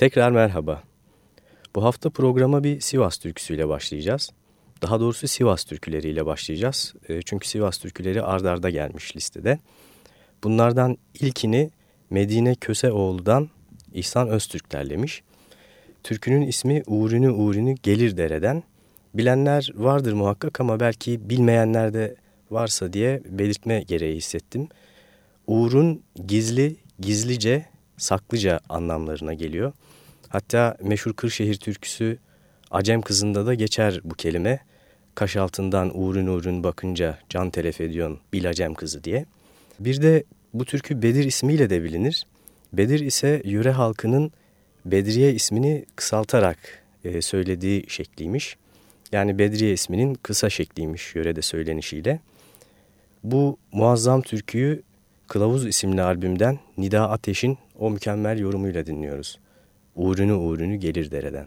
Tekrar merhaba. Bu hafta programa bir Sivas türküsüyle başlayacağız. Daha doğrusu Sivas türküleriyle başlayacağız. E, çünkü Sivas türküleri ardarda gelmiş listede. Bunlardan ilkini Medine Köseoğlu'dan İhsan Öztürk derlemiş. Türkünün ismi Uğrünü Uğrünü Gelir Dere'den. Bilenler vardır muhakkak ama belki bilmeyenler de varsa diye belirtme gereği hissettim. Uğur'un gizli, gizlice, saklıca anlamlarına geliyor. Hatta meşhur Kırşehir türküsü Acem kızında da geçer bu kelime. Kaş altından uğrun uğrun bakınca can telef ediyorsun bil Acem kızı diye. Bir de bu türkü Bedir ismiyle de bilinir. Bedir ise yöre halkının Bedriye ismini kısaltarak e, söylediği şekliymiş. Yani Bedriye isminin kısa şekliymiş yörede söylenişiyle. Bu muazzam türküyü Kılavuz isimli albümden Nida Ateş'in o mükemmel yorumuyla dinliyoruz. Uğrunu uğrunu gelir dereden.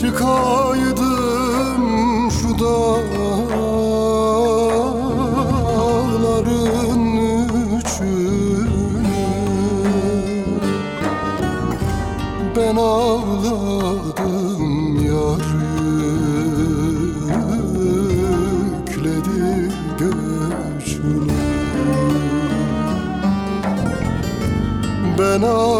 Çıkaydım şu dağların üçünü. Ben ağladım yar yükledi göçünü. Ben ağladım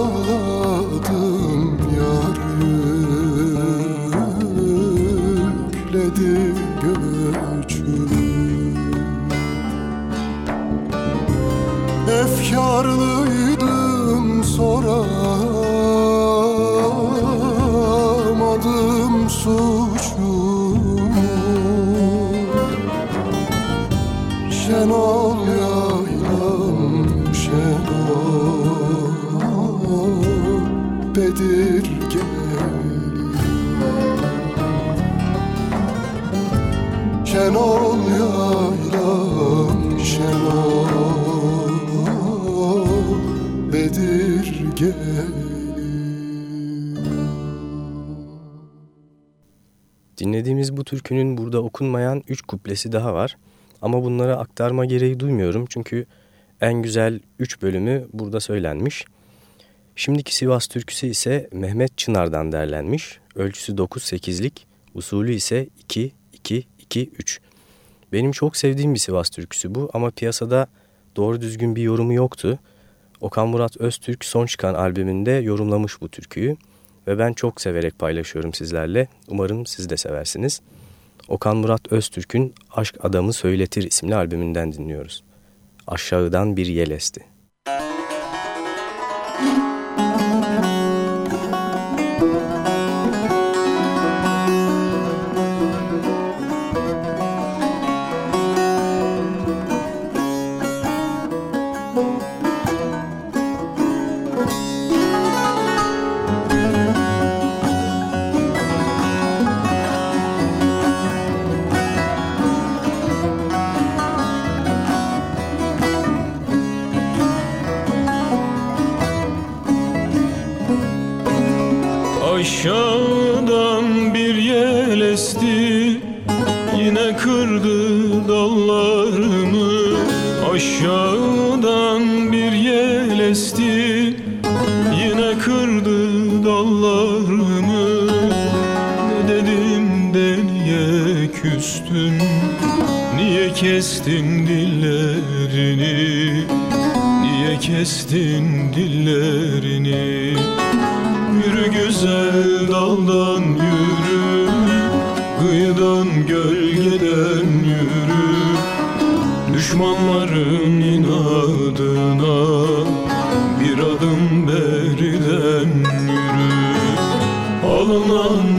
türkünün burada okunmayan üç kuplesi daha var. Ama bunlara aktarma gereği duymuyorum çünkü en güzel üç bölümü burada söylenmiş. Şimdiki Sivas türküsü ise Mehmet Çınar'dan derlenmiş. Ölçüsü 9-8'lik, usulü ise 2-2-2-3. Benim çok sevdiğim bir Sivas türküsü bu ama piyasada doğru düzgün bir yorumu yoktu. Okan Murat Öztürk son çıkan albümünde yorumlamış bu türküyü ve ben çok severek paylaşıyorum sizlerle. Umarım siz de seversiniz. Okan Murat Öztürk'ün Aşk Adamı Söyletir isimli albümünden dinliyoruz. Aşağıdan bir yel esti. Bir adım beriden yürü. Alınan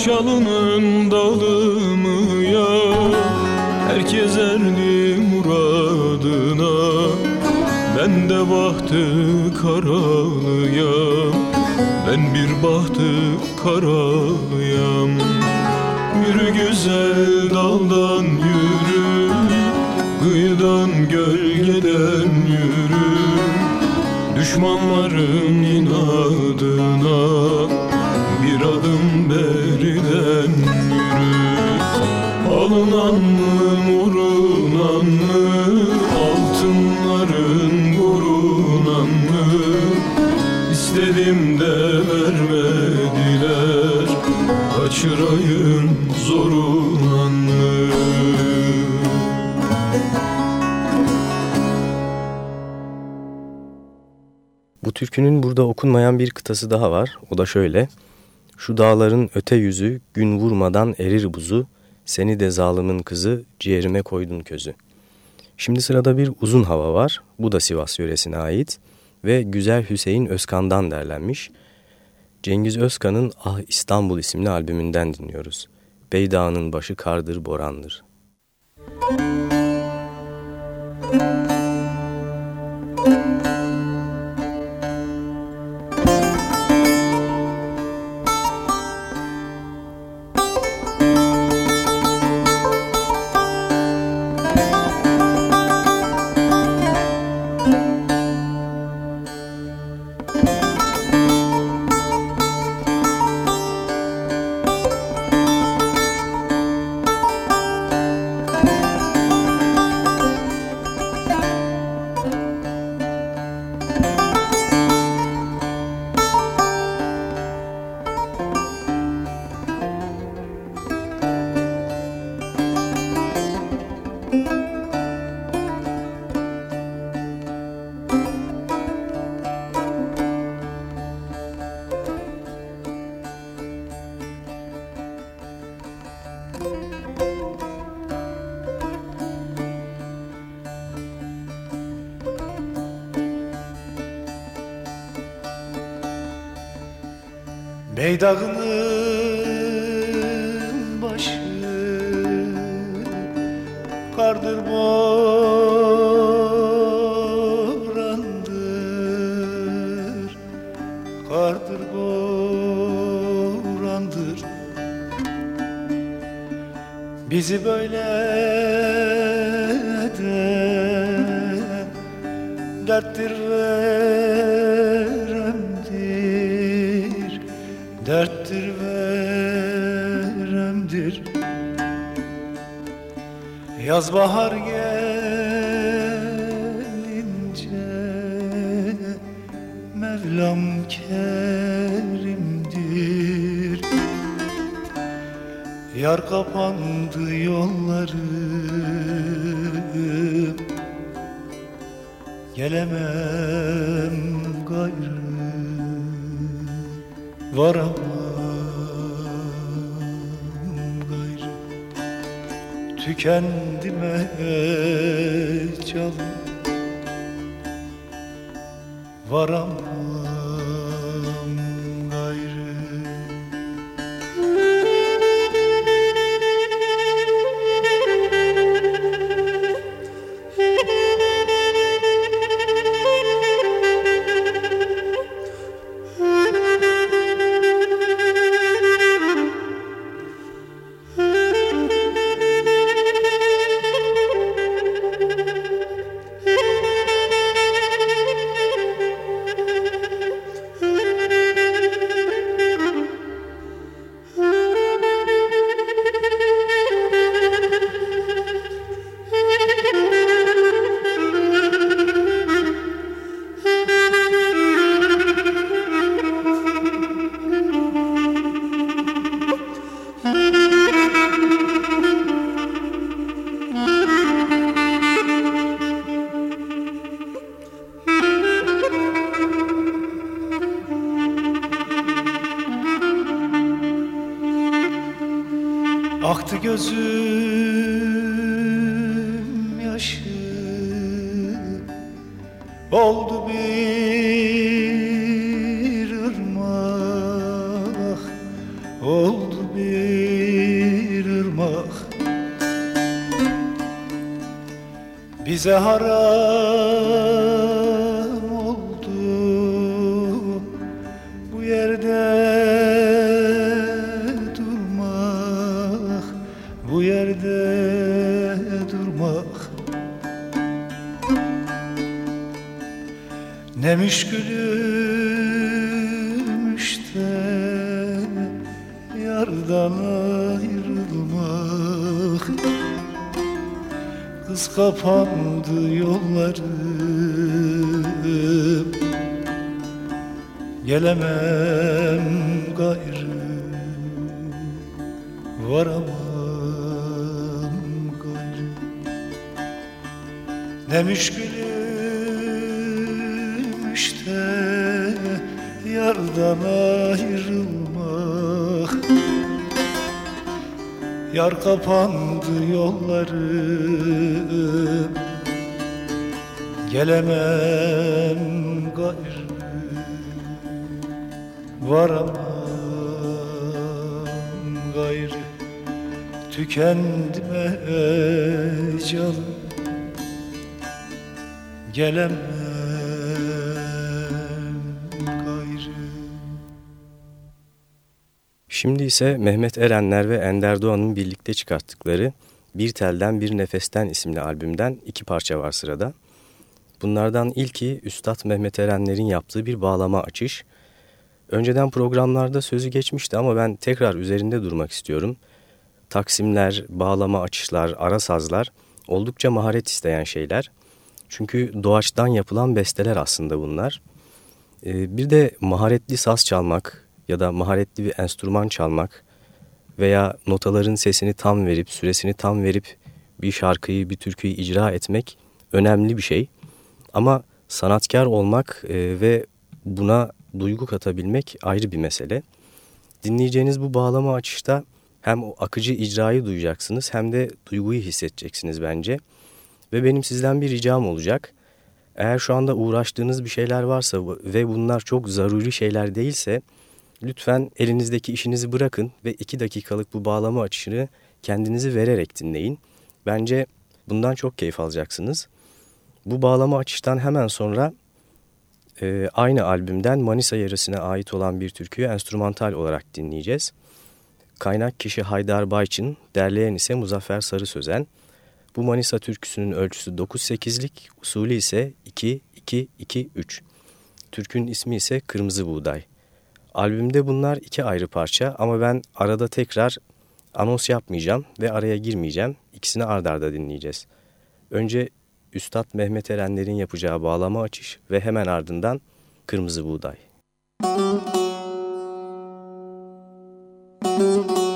Ben çalının dalımıyam Herkes erdi muradına. Ben de bahtı karalıyam Ben bir bahtı karalıyam. Yürü güzel daldan yürü Kıyıdan gölgeden yürü. Düşmanların inadına Bir adım beriden yürü. Alınan mı morunan mı? Altınların korunan mı? İstedim de vermediler. Kaçırayım zorundan mı? Bu türkünün burada okunmayan bir kıtası daha var. O da şöyle. Şu dağların öte yüzü gün vurmadan erir buzu, seni de zalimin kızı ciğerime koydun közü. Şimdi sırada bir uzun hava var. Bu da Sivas yöresine ait ve Güzel Hüseyin Özkan'dan derlenmiş. Cengiz Özkan'ın Ah İstanbul isimli albümünden dinliyoruz. Beydağ'ın başı kardır borandır. Müzik Beydağının başı kardır borandır. Kardır borandır. Bizi böyle Yaz bahar gelince Mevlam kerimdir. Yar kapandı yollarım Gelemem gayrı Varamam gayrı. Tükendime yerde durmak. Ne müşkülüm işte Yardan ayrılmak. Kız kapandı yollarım. Gelemem gayrı. Varamam Ne müşkülüm işte yardan ayrılmak. Yar kapandı yollarım. Gelemem gayrı. Varamam gayrı. Tükendim canım Gelemem Şimdi ise Mehmet Erenler ve Ender Doğan'ın birlikte çıkarttıkları Bir Telden Bir Nefesten isimli albümden iki parça var sırada. Bunlardan ilki Üstad Mehmet Erenler'in yaptığı bir bağlama açış. Önceden programlarda sözü geçmişti ama ben tekrar üzerinde durmak istiyorum. Taksimler, bağlama açışlar, ara sazlar oldukça maharet isteyen şeyler. Çünkü doğaçtan yapılan besteler aslında bunlar. Ee, bir de maharetli saz çalmak, ya da maharetli bir enstrüman çalmak veya notaların sesini tam verip, süresini tam verip bir şarkıyı, bir türküyü icra etmek önemli bir şey. Ama sanatkar olmak e, ve buna duygu katabilmek ayrı bir mesele. Dinleyeceğiniz bu bağlama açışta hem o akıcı icrayı duyacaksınız hem de duyguyu hissedeceksiniz bence. Ve benim sizden bir ricam olacak. Eğer şu anda uğraştığınız bir şeyler varsa ve bunlar çok zaruri şeyler değilse Lütfen elinizdeki işinizi bırakın ve iki dakikalık bu bağlama açışını kendinizi vererek dinleyin. Bence bundan çok keyif alacaksınız. Bu bağlama açıştan hemen sonra e, aynı albümden Manisa yarısına ait olan bir türküyü enstrümantal olarak dinleyeceğiz. Kaynak kişi Haydar Bayçın, derleyen ise Muzaffer Sarı Sözen. Bu Manisa türküsünün ölçüsü 9-8'lik, usulü ise 2-2-2-3. Türkün ismi ise Kırmızı Buğday. Albümde bunlar iki ayrı parça ama ben arada tekrar anons yapmayacağım ve araya girmeyeceğim. İkisini ard arda dinleyeceğiz. Önce Üstad Mehmet Erenler'in yapacağı bağlama açış ve hemen ardından Kırmızı Buğday. Müzik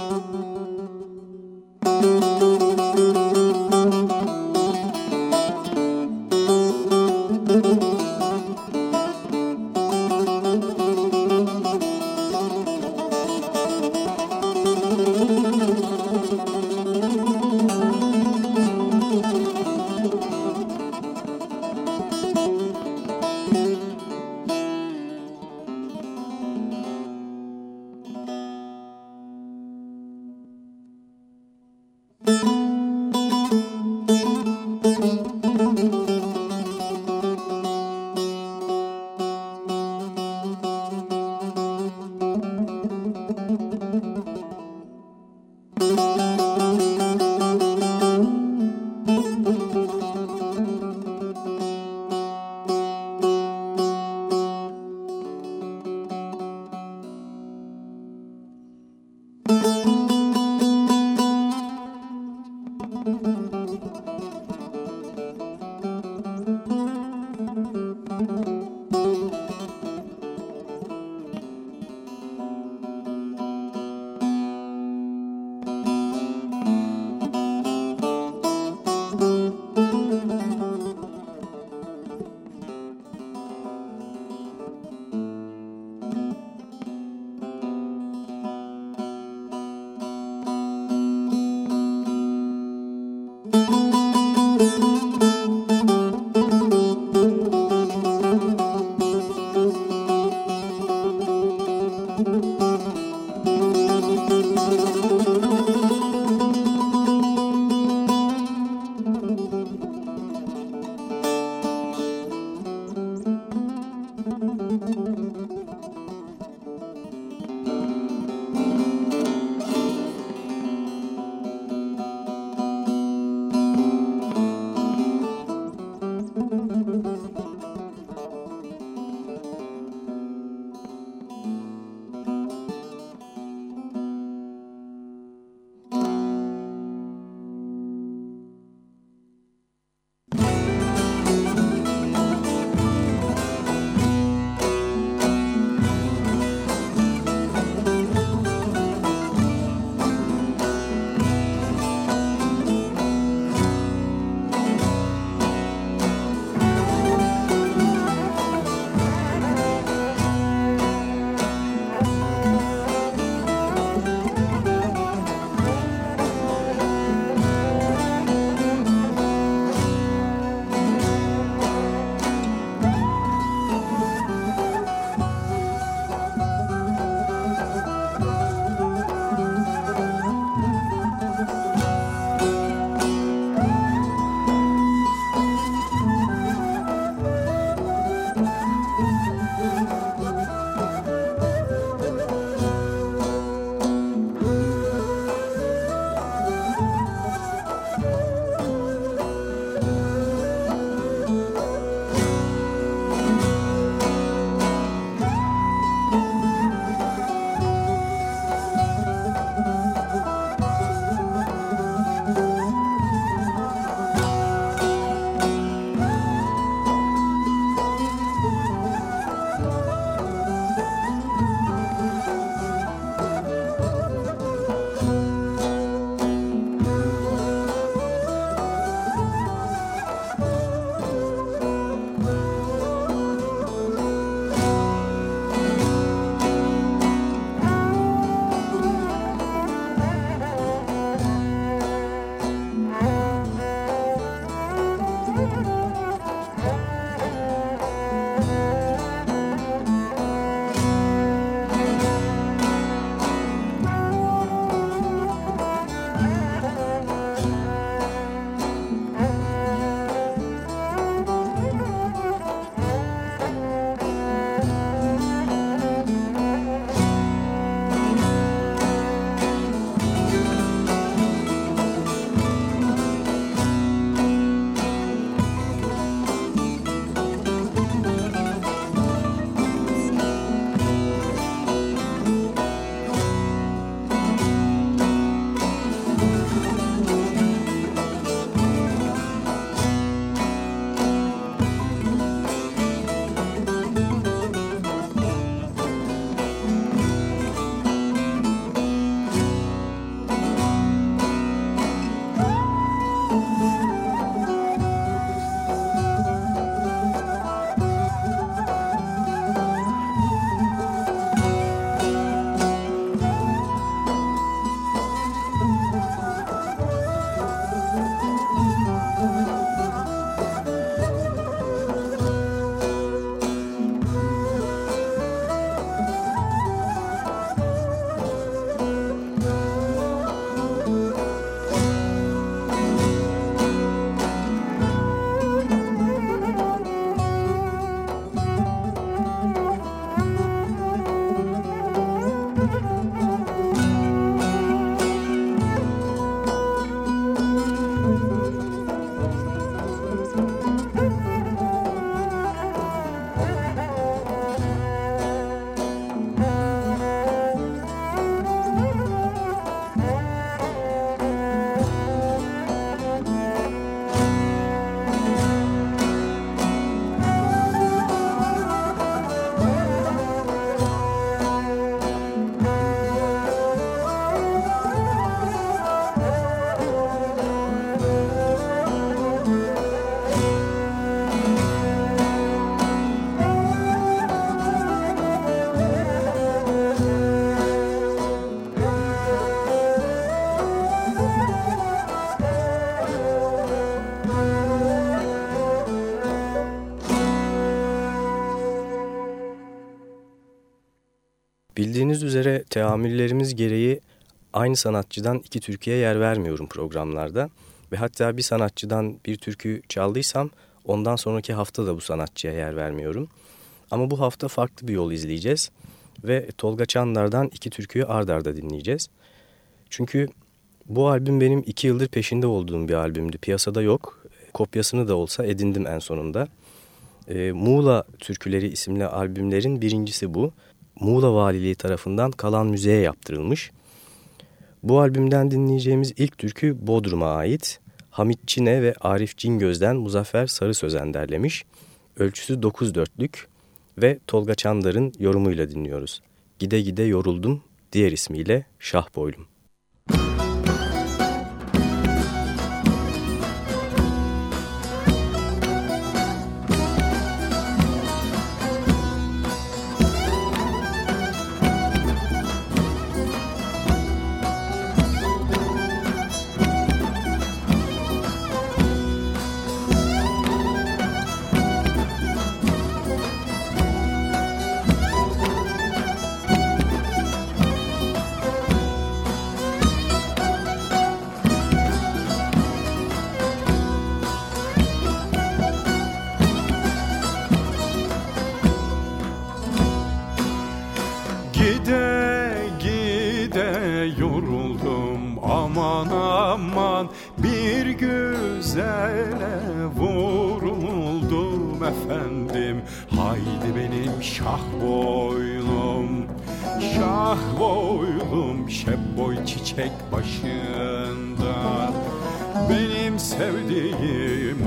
Bildiğiniz üzere teamüllerimiz gereği aynı sanatçıdan iki türküye yer vermiyorum programlarda. Ve hatta bir sanatçıdan bir türkü çaldıysam ondan sonraki hafta da bu sanatçıya yer vermiyorum. Ama bu hafta farklı bir yol izleyeceğiz ve Tolga Çandar'dan iki türküyü ard arda dinleyeceğiz. Çünkü bu albüm benim iki yıldır peşinde olduğum bir albümdü. Piyasada yok. Kopyasını da olsa edindim en sonunda. E, Muğla Türküleri isimli albümlerin birincisi bu. Muğla Valiliği tarafından kalan müzeye yaptırılmış. Bu albümden dinleyeceğimiz ilk türkü Bodrum'a ait. Hamit Çine ve Arif Cingöz'den Muzaffer Sarı Sözen derlemiş. Ölçüsü 9 dörtlük ve Tolga Çandar'ın yorumuyla dinliyoruz. Gide gide yoruldum, diğer ismiyle Şah Boylum. Dört yaşında Haydi benim şah boylum Şah boylum. Şebboy çiçek başında. Benim sevdiğim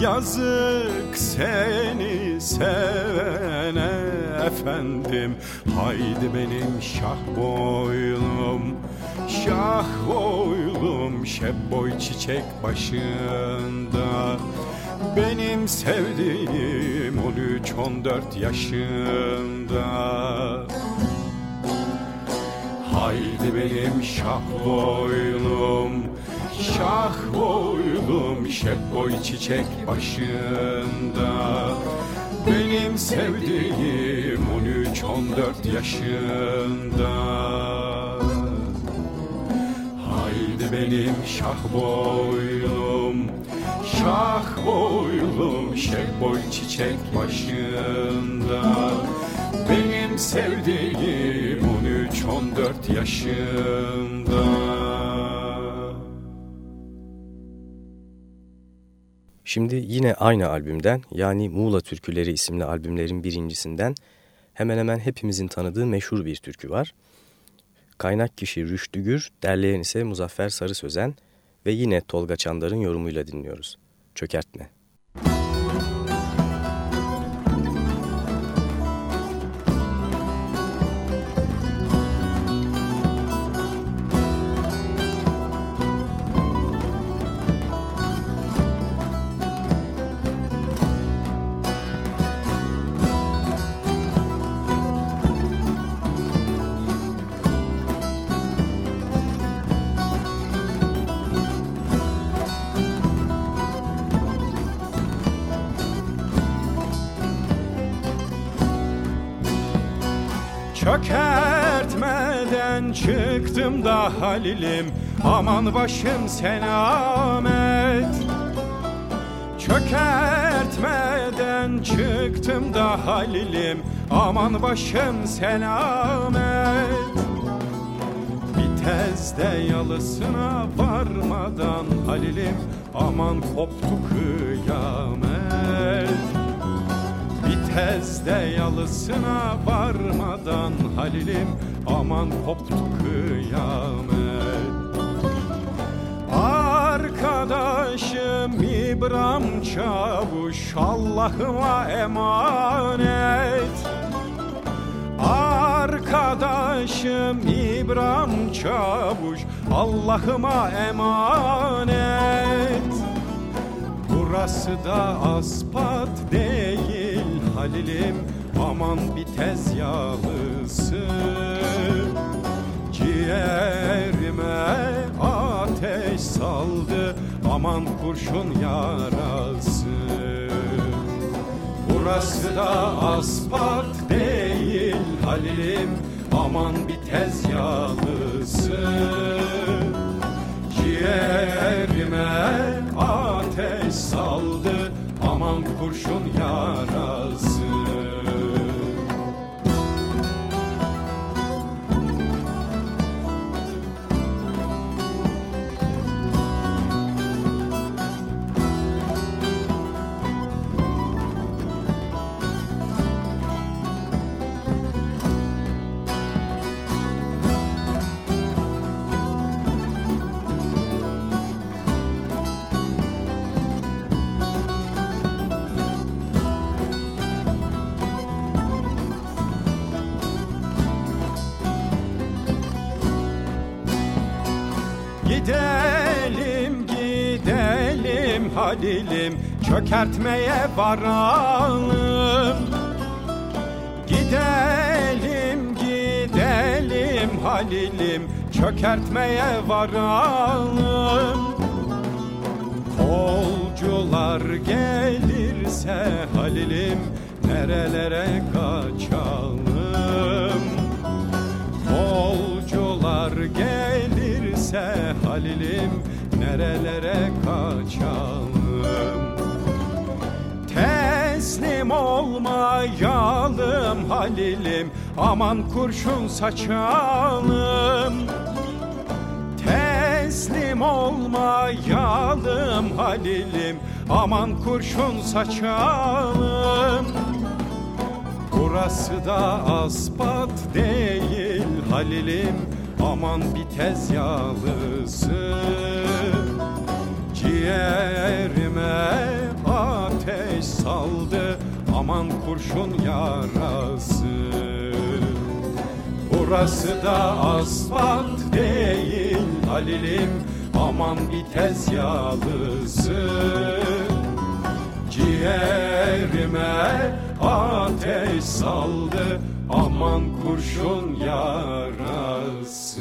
Yazık seni sevene efendim. Haydi benim şah boylum Şah boylum. Şebboy çiçek başında Benim sevdiğim on üç on dört yaşında. Haydi benim şah boylum Şah boylum şebboy çiçek başında. Benim sevdiğim on üç on dört yaşında. Haydi benim şah boylum Şah boylum şebboy çiçek başında. Benim sevdiğim on üç on dört yaşında Şimdi yine aynı albümden yani Muğla Türküleri isimli albümlerin birincisinden hemen hemen hepimizin tanıdığı meşhur bir türkü var. Kaynak kişi Rüştü Gür, derleyen ise Muzaffer Sarı Sözen ve yine Tolga Çandar'ın yorumuyla dinliyoruz. Çökertme. Çökertmeden çıktım da Halil'im. Aman başım selamet Çökertmeden çıktım da Halil'im. Aman başım selamet Vitezde yalısına varmadan Halil'im. Aman koptu kıyamet Vitezde yalısına varmadan Halil'im Aman koptu kıyamet. Arkadaşım İbrahim Çavuş Allah'ıma emanet. Arkadaşım İbrahim Çavuş Allah'ıma emanet. Burası da aspat değil Halil'im Aman bir tez yağlısı. Ciğerime ateş saldı Aman kurşun yarası. Burası da aspat değil Halil'im Aman bir tez yağlısı. Ciğerime ateş saldı kurşun yarası Halil'im çökertmeye varalım. Gidelim gidelim Halil'im çökertmeye varalım. Kolcular gelirse Halil'im nerelere kaçalım? Kolcular gelirse Halil'im nerelere kaçalım Teslim olmayalım Halil'im aman kurşun saçalım. Teslim olmayalım Halil'im aman kurşun saçalım. Burası da aspat değil Halil'im aman bir tez yağlısı Ciğerime aman kurşun yarası. Burası da asfalt değil Halil'im aman bir tez yağlısı Ciğerime ateş saldı aman kurşun yarası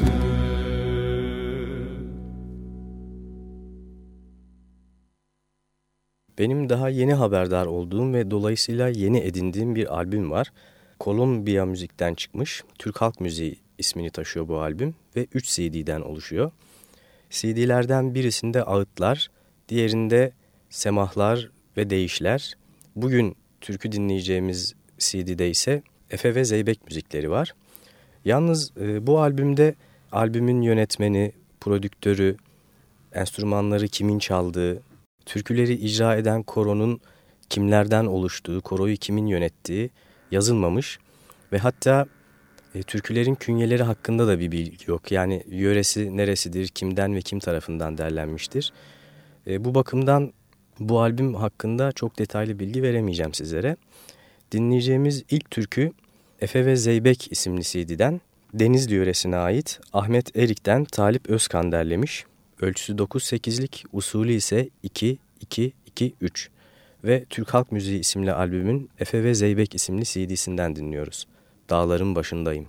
Benim daha yeni haberdar olduğum ve dolayısıyla yeni edindiğim bir albüm var. Kolombiya Müzik'ten çıkmış. Türk Halk Müziği ismini taşıyor bu albüm ve 3 CD'den oluşuyor. CD'lerden birisinde ağıtlar, diğerinde semahlar ve değişler. Bugün türkü dinleyeceğimiz CD'de ise Efe ve Zeybek müzikleri var. Yalnız e, bu albümde albümün yönetmeni, prodüktörü, enstrümanları kimin çaldığı, türküleri icra eden koronun kimlerden oluştuğu, koroyu kimin yönettiği yazılmamış ve hatta e, türkülerin künyeleri hakkında da bir bilgi yok. Yani yöresi neresidir, kimden ve kim tarafından derlenmiştir. E, bu bakımdan bu albüm hakkında çok detaylı bilgi veremeyeceğim sizlere. Dinleyeceğimiz ilk türkü Efe ve Zeybek isimli CD'den Denizli yöresine ait Ahmet Erik'ten Talip Özkan derlemiş. Ölçüsü 9-8'lik, usulü ise 2-2-2-3 ve Türk Halk Müziği isimli albümün Efe ve Zeybek isimli CD'sinden dinliyoruz. Dağların başındayım.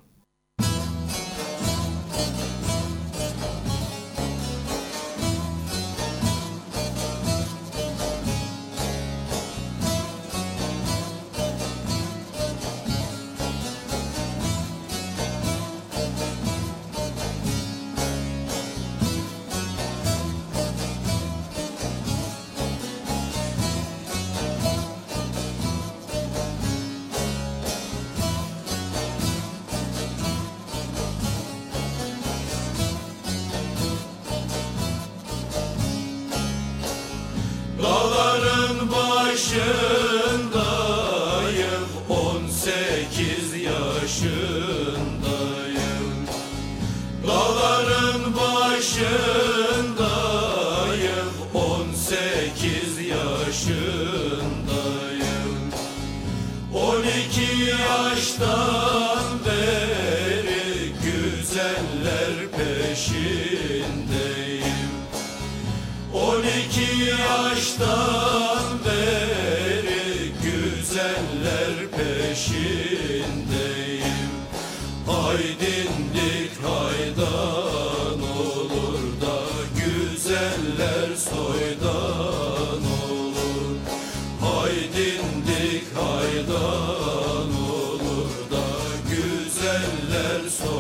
Güzeller soydan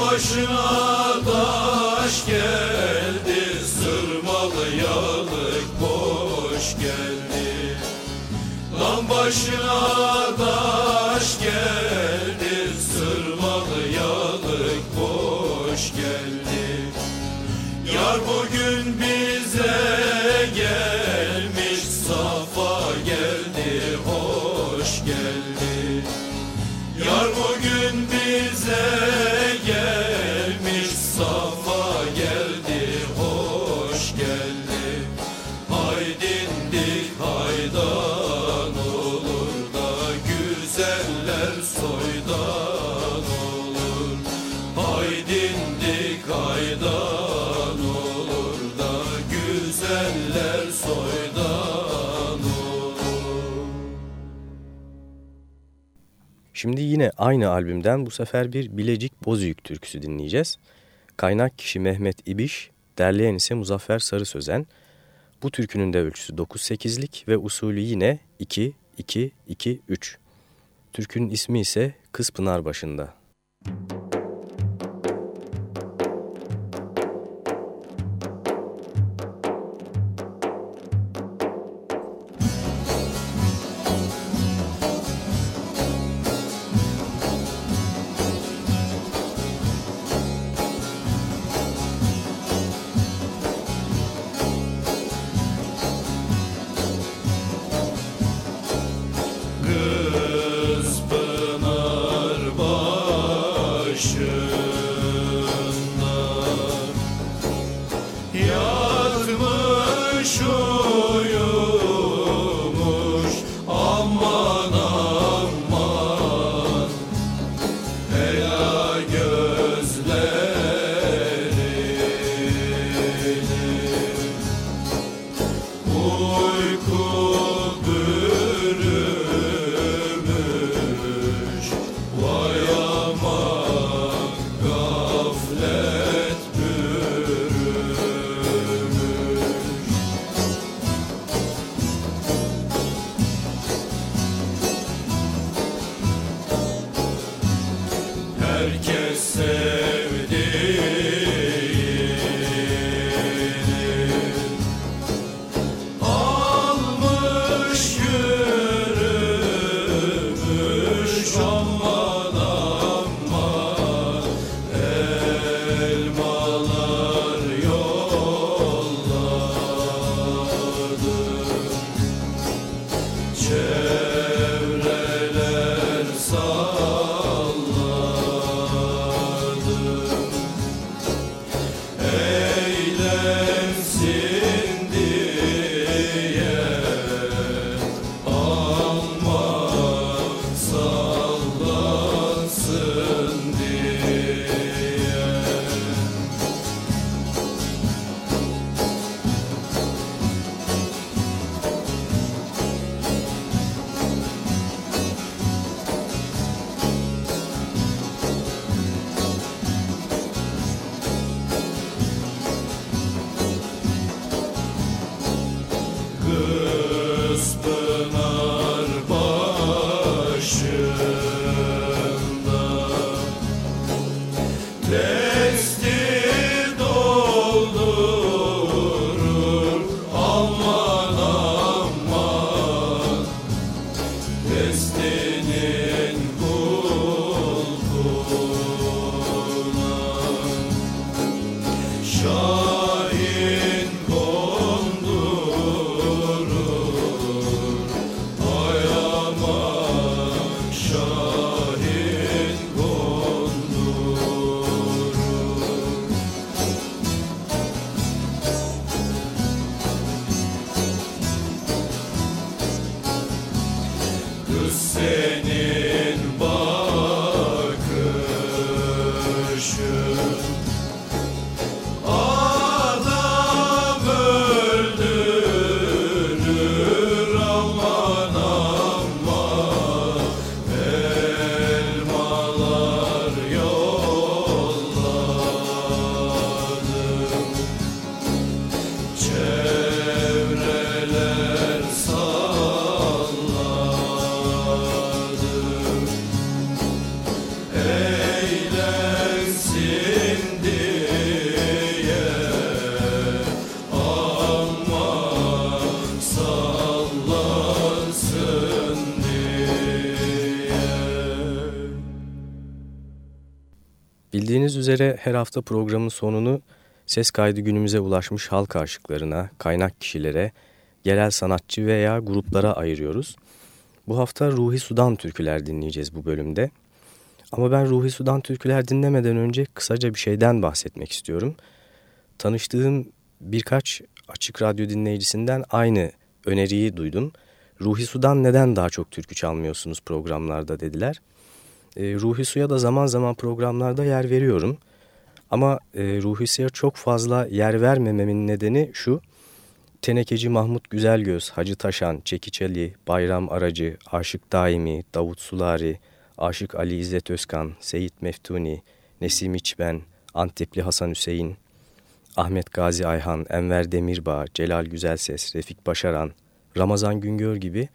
başına taş geldi Sırmalı yalık boş geldi. Dam başına taş geldi Sırmalı yalık boş geldi. Yar bugün bize Şimdi yine aynı albümden bu sefer bir Bilecik Bozüyük türküsü dinleyeceğiz. Kaynak kişi Mehmet İbiş, derleyen ise Muzaffer Sarı Sözen. Bu türkünün de ölçüsü 9-8'lik ve usulü yine 2-2-2-3. Türkünün ismi ise Kız Pınar Başında. Kız üzere her hafta programın sonunu ses kaydı günümüze ulaşmış halk aşıklarına, kaynak kişilere, yerel sanatçı veya gruplara ayırıyoruz. Bu hafta Ruhi Sudan türküler dinleyeceğiz bu bölümde. Ama ben Ruhi Sudan türküler dinlemeden önce kısaca bir şeyden bahsetmek istiyorum. Tanıştığım birkaç açık radyo dinleyicisinden aynı öneriyi duydum. Ruhi Sudan neden daha çok türkü çalmıyorsunuz programlarda dediler. E, Ruhi Su'ya da zaman zaman programlarda yer veriyorum. Ama e, Ruhi Su'ya çok fazla yer vermememin nedeni şu. Tenekeci Mahmut Güzelgöz, Hacı Taşan, Çekiç Ali, Bayram Aracı, Aşık Daimi, Davut Sulari, Aşık Ali İzzet Özkan, Seyit Meftuni, Nesim İçben, Antepli Hasan Hüseyin, Ahmet Gazi Ayhan, Enver Demirbağ, Celal Güzelses, Refik Başaran, Ramazan Güngör gibi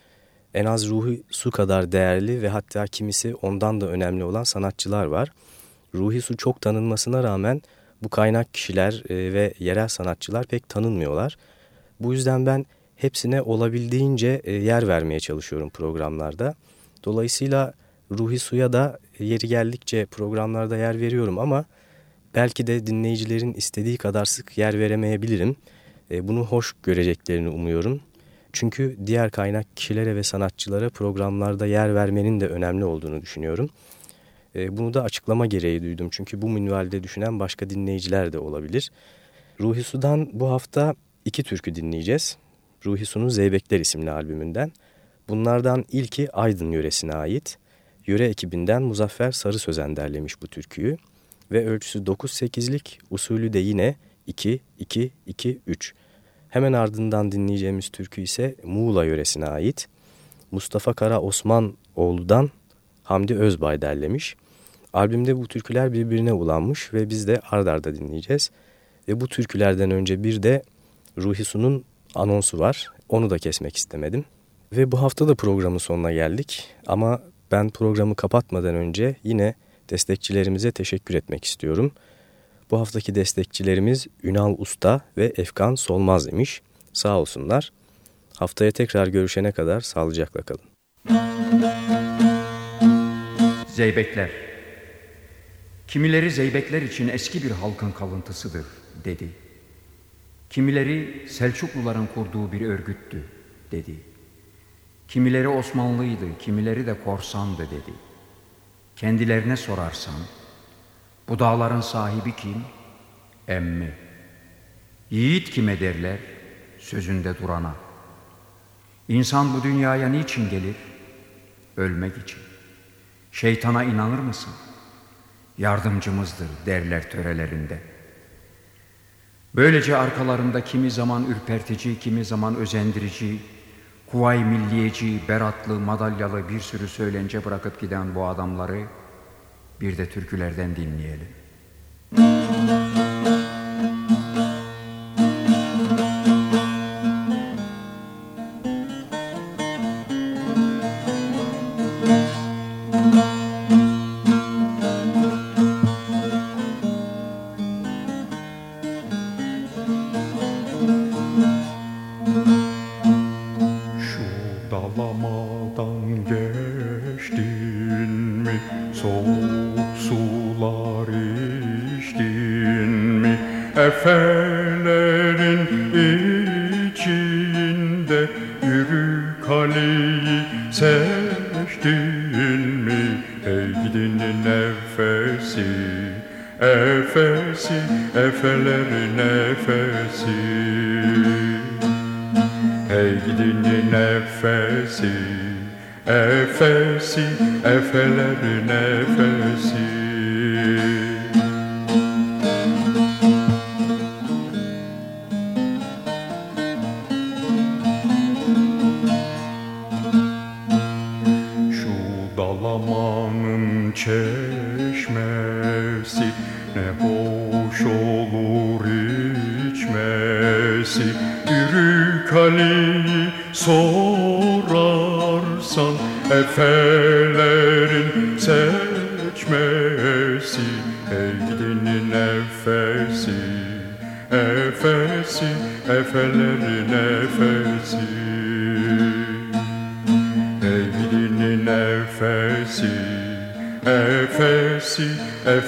en az Ruhi Su kadar değerli ve hatta kimisi ondan da önemli olan sanatçılar var. Ruhi Su çok tanınmasına rağmen bu kaynak kişiler e, ve yerel sanatçılar pek tanınmıyorlar. Bu yüzden ben hepsine olabildiğince e, yer vermeye çalışıyorum programlarda. Dolayısıyla Ruhi Su'ya da yeri geldikçe programlarda yer veriyorum ama belki de dinleyicilerin istediği kadar sık yer veremeyebilirim. E, bunu hoş göreceklerini umuyorum. Çünkü diğer kaynak kişilere ve sanatçılara programlarda yer vermenin de önemli olduğunu düşünüyorum. E, bunu da açıklama gereği duydum. Çünkü bu minvalde düşünen başka dinleyiciler de olabilir. Ruhi Su'dan bu hafta iki türkü dinleyeceğiz. Ruhi Su'nun Zeybekler isimli albümünden. Bunlardan ilki Aydın yöresine ait. Yöre ekibinden Muzaffer Sarı Sözen derlemiş bu türküyü. Ve ölçüsü 9-8'lik, usulü de yine 2-2-2-3. Hemen ardından dinleyeceğimiz türkü ise Muğla yöresine ait. Mustafa Kara Osmanoğlu'dan Hamdi Özbay derlemiş. Albümde bu türküler birbirine ulanmış ve biz de ard arda dinleyeceğiz. Ve bu türkülerden önce bir de Ruhi Su'nun anonsu var. Onu da kesmek istemedim. Ve bu hafta da programın sonuna geldik. Ama ben programı kapatmadan önce yine destekçilerimize teşekkür etmek istiyorum. Bu haftaki destekçilerimiz Ünal Usta ve Efkan Solmaz demiş. Sağ olsunlar. Haftaya tekrar görüşene kadar sağlıcakla kalın. Zeybekler Kimileri Zeybekler için eski bir halkın kalıntısıdır dedi. Kimileri Selçukluların kurduğu bir örgüttü dedi. Kimileri Osmanlıydı, kimileri de korsandı dedi. Kendilerine sorarsan, bu dağların sahibi kim? Emmi. Yiğit kime derler? Sözünde durana. İnsan bu dünyaya niçin gelir? Ölmek için. Şeytana inanır mısın? Yardımcımızdır derler törelerinde. Böylece arkalarında kimi zaman ürpertici, kimi zaman özendirici, kuvay milliyeci, beratlı, madalyalı bir sürü söylence bırakıp giden bu adamları bir de türkülerden dinleyelim. Şu çeşmesi Ne hoş olur içmesi. Yürük Ali'yi sorarsan Efelerin seçmesi. Ey gidenin efesi Efesi, efelerin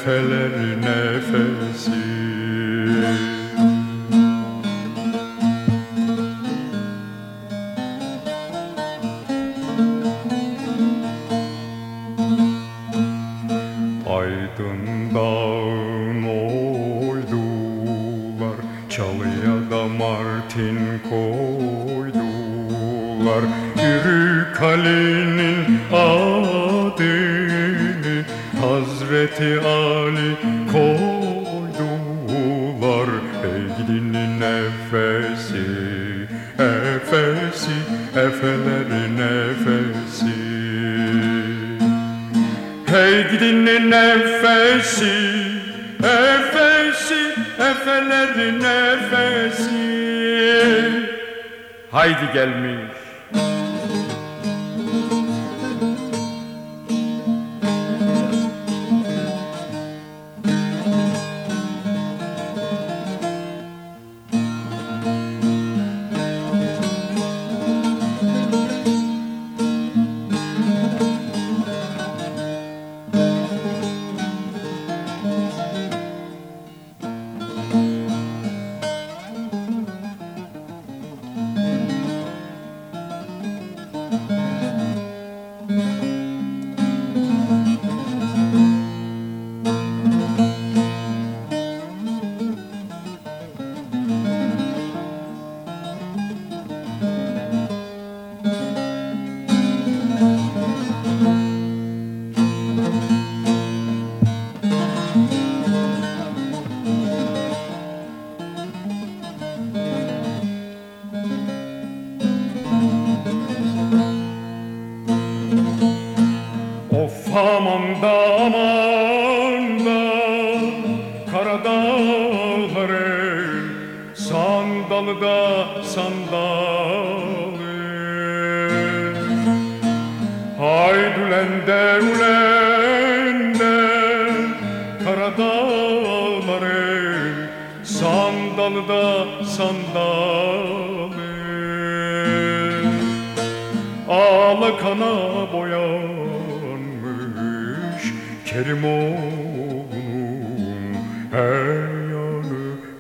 nefeler nefe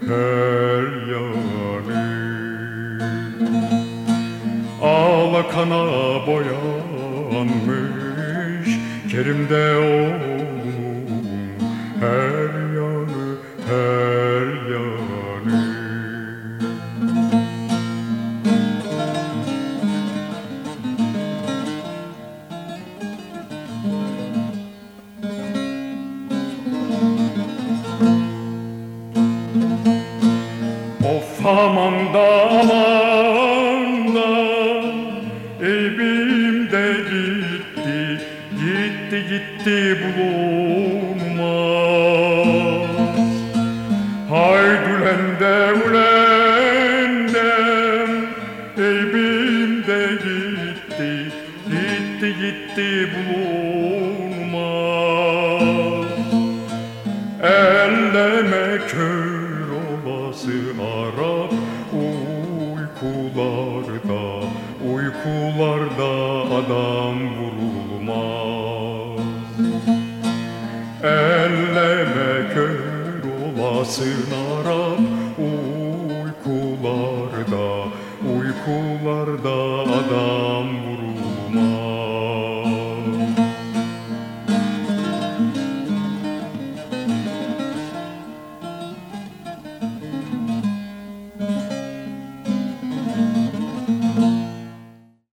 her yanı. Alakana boyanmış Kerim'de oğlum her